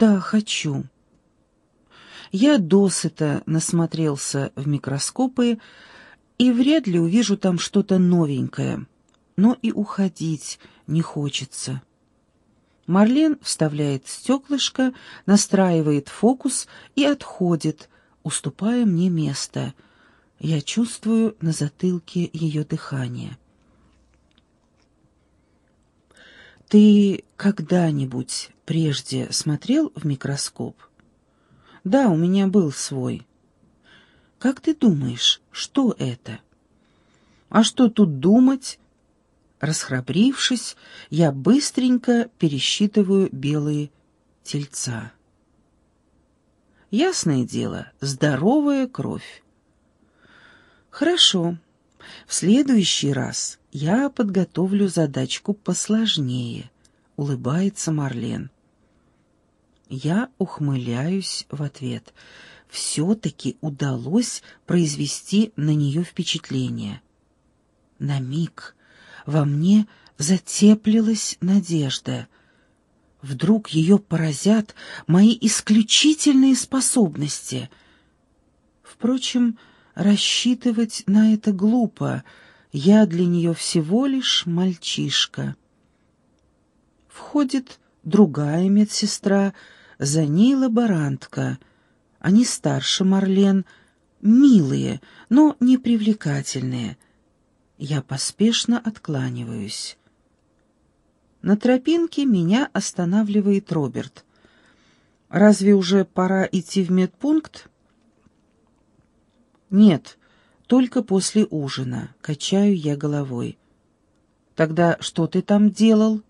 Да, хочу. Я досыта насмотрелся в микроскопы и вряд ли увижу там что-то новенькое. Но и уходить не хочется. Марлен вставляет стеклышко, настраивает фокус и отходит, уступая мне место. Я чувствую на затылке ее дыхание. «Ты когда-нибудь прежде смотрел в микроскоп?» «Да, у меня был свой». «Как ты думаешь, что это?» «А что тут думать?» Расхрабрившись, я быстренько пересчитываю белые тельца. Ясное дело, здоровая кровь. Хорошо. В следующий раз я подготовлю задачку посложнее, улыбается Марлен. Я ухмыляюсь в ответ. Все-таки удалось произвести на нее впечатление. На миг во мне затеплилась надежда. Вдруг ее поразят мои исключительные способности. Впрочем, рассчитывать на это глупо. Я для нее всего лишь мальчишка. Входит другая медсестра, за ней лаборантка. Они старше Марлен, милые, но непривлекательные — я поспешно откланиваюсь. На тропинке меня останавливает Роберт. «Разве уже пора идти в медпункт?» «Нет, только после ужина», — качаю я головой. «Тогда что ты там делал?»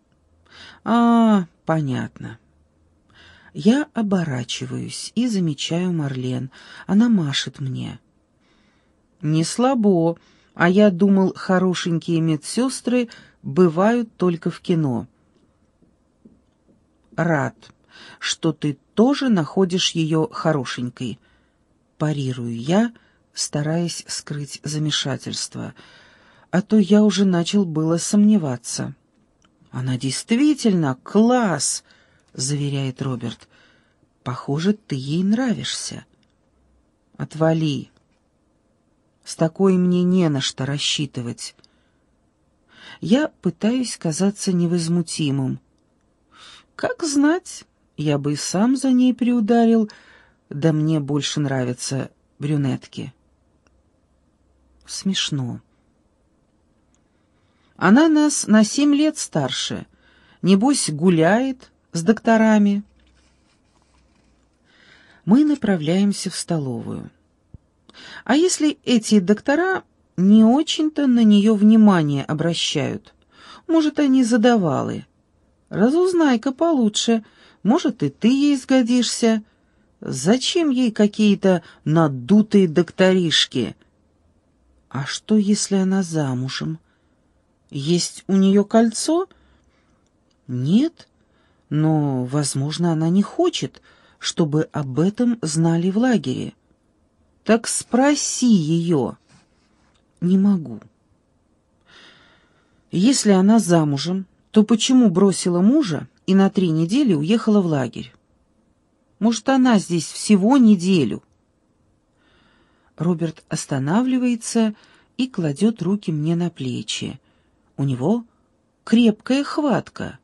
«А, понятно». Я оборачиваюсь и замечаю Марлен. Она машет мне. «Не слабо», а я думал, хорошенькие медсестры бывают только в кино. Рад, что ты тоже находишь ее хорошенькой. Парирую я, стараясь скрыть замешательство, а то я уже начал было сомневаться. Она действительно класс, заверяет Роберт. Похоже, ты ей нравишься. Отвали, с такой мне не на что рассчитывать. Я пытаюсь казаться невозмутимым. Как знать, я бы и сам за ней приударил, да мне больше нравятся брюнетки. Смешно. Она нас на семь лет старше. Небось, гуляет с докторами. Мы направляемся в столовую. А если эти доктора не очень-то на нее внимание обращают? Может, они задавалы? Разузнай-ка получше, может, и ты ей сгодишься. Зачем ей какие-то надутые докторишки? А что, если она замужем? Есть у нее кольцо? Нет, но, возможно, она не хочет, чтобы об этом знали в лагере. Так спроси ее. Не могу. Если она замужем, то почему бросила мужа и на три недели уехала в лагерь? Может, она здесь всего неделю? Роберт останавливается и кладет руки мне на плечи. У него крепкая хватка.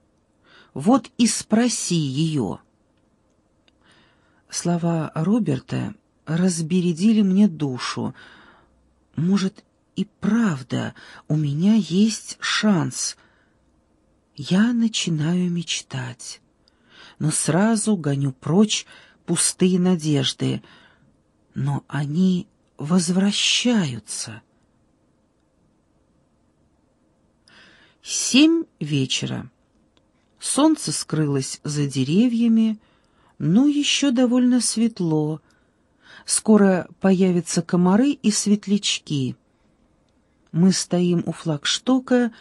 Вот и спроси ее. Слова Роберта разбередили мне душу. Может, и правда у меня есть шанс. Я начинаю мечтать, но сразу гоню прочь пустые надежды. Но они возвращаются. Семь вечера. Солнце скрылось за деревьями, но еще довольно светло — Скоро появятся комары и светлячки. Мы стоим у флагштока,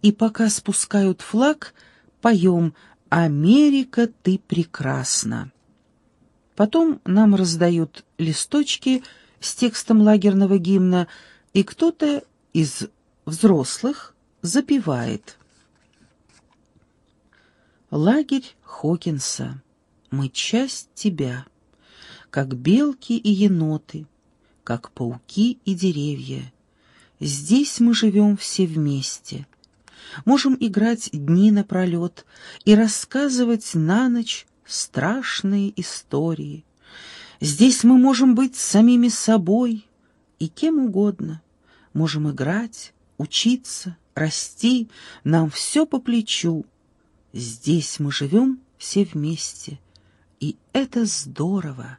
и пока спускают флаг, поем «Америка, ты прекрасна». Потом нам раздают листочки с текстом лагерного гимна, и кто-то из взрослых запевает. Лагерь Хокинса. Мы часть тебя, как белки и еноты, как пауки и деревья. Здесь мы живем все вместе. Можем играть дни напролет и рассказывать на ночь страшные истории. Здесь мы можем быть самими собой и кем угодно. Можем играть, учиться, расти, нам все по плечу. Здесь мы живем все вместе, и это здорово,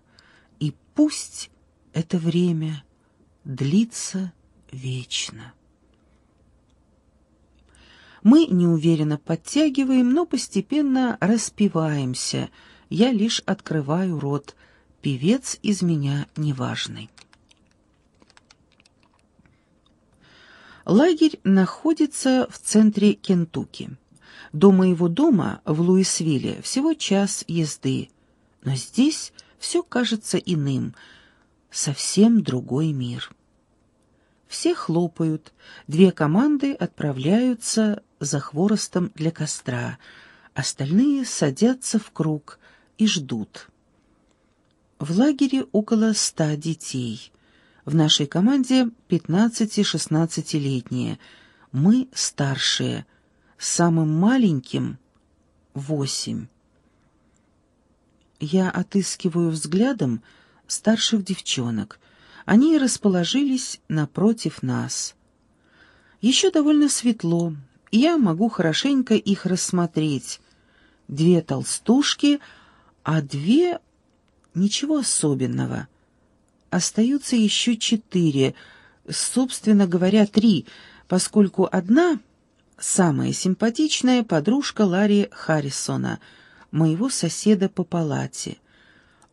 и пусть это время длится вечно. Мы неуверенно подтягиваем, но постепенно распеваемся. Я лишь открываю рот. Певец из меня неважный. Лагерь находится в центре Кентукки. До моего дома в Луисвилле всего час езды, но здесь все кажется иным, совсем другой мир. Все хлопают, две команды отправляются за хворостом для костра, остальные садятся в круг и ждут. В лагере около ста детей. В нашей команде 15-16-летние. Мы старшие, самым маленьким — восемь. Я отыскиваю взглядом старших девчонок. Они расположились напротив нас. Еще довольно светло, и я могу хорошенько их рассмотреть. Две толстушки, а две — ничего особенного. Остаются еще четыре, собственно говоря, три, поскольку одна — самая симпатичная подружка Ларри Харрисона, моего соседа по палате.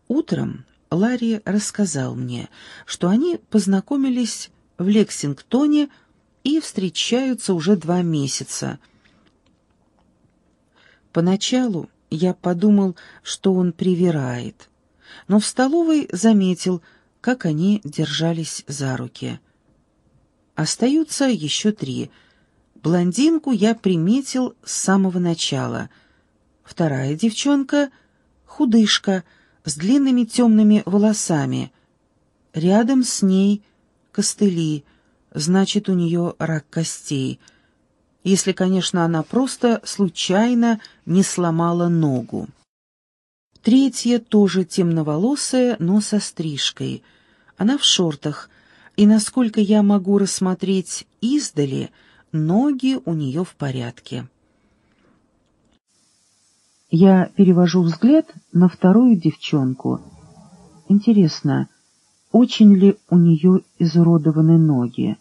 Утром Ларри рассказал мне, что они познакомились в Лексингтоне и встречаются уже два месяца. Поначалу я подумал, что он привирает, но в столовой заметил, как они держались за руки. Остаются еще три — Блондинку я приметил с самого начала. Вторая девчонка — худышка, с длинными темными волосами. Рядом с ней костыли, значит, у нее рак костей. Если, конечно, она просто случайно не сломала ногу. Третья тоже темноволосая, но со стрижкой. Она в шортах, и, насколько я могу рассмотреть издали — ноги у нее в порядке. Я перевожу взгляд на вторую девчонку. Интересно, очень ли у нее изуродованы ноги?